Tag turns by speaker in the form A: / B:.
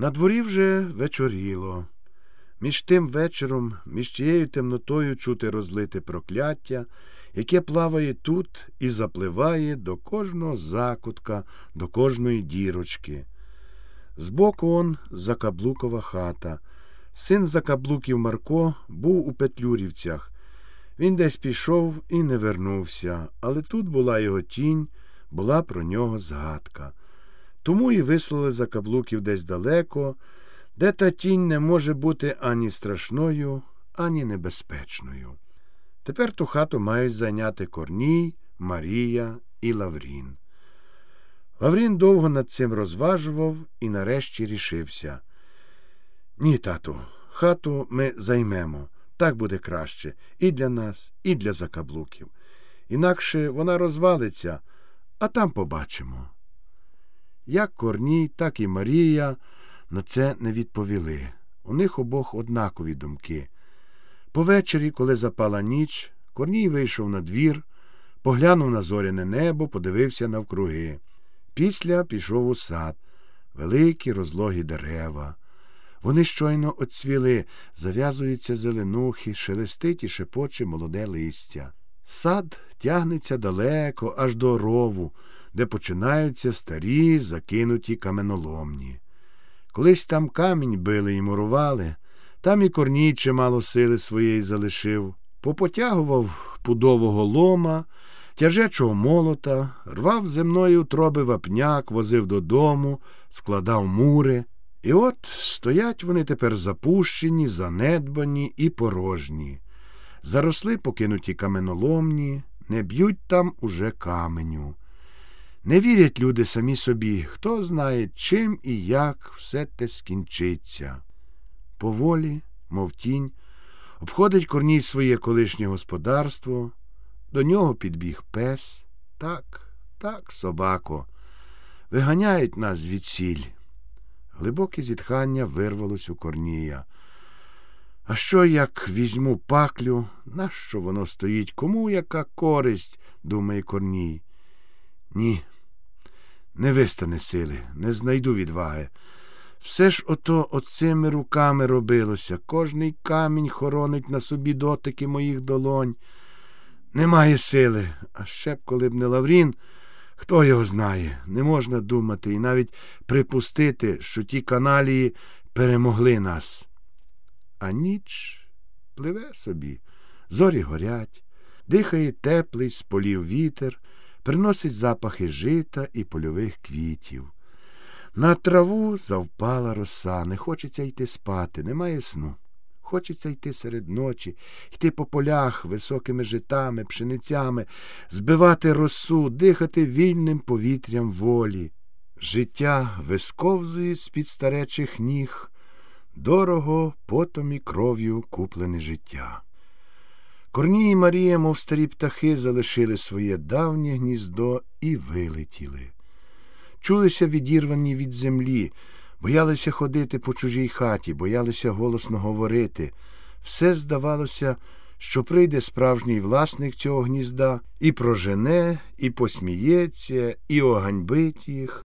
A: На дворі вже вечоріло. Між тим вечором, між тією темнотою чути розлите прокляття, яке плаває тут і запливає до кожного закутка, до кожної дірочки. Збоку он Закаблукова хата. Син Закаблуків Марко був у Петлюрівцях. Він десь пішов і не вернувся, але тут була його тінь, була про нього згадка. Тому і вислали Закаблуків десь далеко, де та тінь не може бути ані страшною, ані небезпечною. Тепер ту хату мають зайняти Корній, Марія і Лаврін. Лаврін довго над цим розважував і нарешті рішився. Ні, тату, хату ми займемо. Так буде краще і для нас, і для закаблуків. Інакше вона розвалиться, а там побачимо. Як Корній, так і Марія на це не відповіли. У них обох однакові думки. Повечері, коли запала ніч, Корній вийшов на двір, поглянув на зоряне небо, подивився навкруги. Після пішов у сад, великі розлогі дерева. Вони щойно оцвіли, зав'язуються зеленухи, шелестить і шепоче молоде листя. Сад тягнеться далеко, аж до рову, де починаються старі закинуті каменоломні. Колись там камінь били і мурували, там і корній чимало сили своєї залишив, попотягував пудового лома, тяжечого молота, рвав земної утроби вапняк, возив додому, складав мури. І от стоять вони тепер запущені, занедбані і порожні. Заросли покинуті каменоломні, не б'ють там уже каменю. Не вірять люди самі собі, хто знає, чим і як все те скінчиться. Поволі, мов тінь, обходить корній своє колишнє господарство, до нього підбіг пес. Так, так, собако, виганяють нас звідсіль. Глибоке зітхання вирвалось у корнія. А що, як візьму паклю, нащо воно стоїть? Кому яка користь? думає Корній. Ні, не вистане сили, не знайду відваги. Все ж ото оцими руками робилося. Кожний камінь хоронить на собі дотики моїх долонь. Немає сили, а ще б, коли б не Лаврін, хто його знає, не можна думати і навіть припустити, що ті каналії перемогли нас. А ніч пливе собі, зорі горять, дихає теплий з полів вітер, приносить запахи жита і польових квітів. На траву завпала роса, не хочеться йти спати, немає сну. Хочеться йти серед ночі, йти по полях високими житами, пшеницями, збивати росу, дихати вільним повітрям волі. Життя висковзує з-під старечих ніг, дорого потом і кров'ю куплене життя. Корній і Марія, мов старі птахи, залишили своє давнє гніздо і вилетіли. Чулися відірвані від землі, боялися ходити по чужій хаті, боялися голосно говорити. Все здавалося, що прийде справжній власник цього гнізда і прожене, і посміється, і оганьбить їх.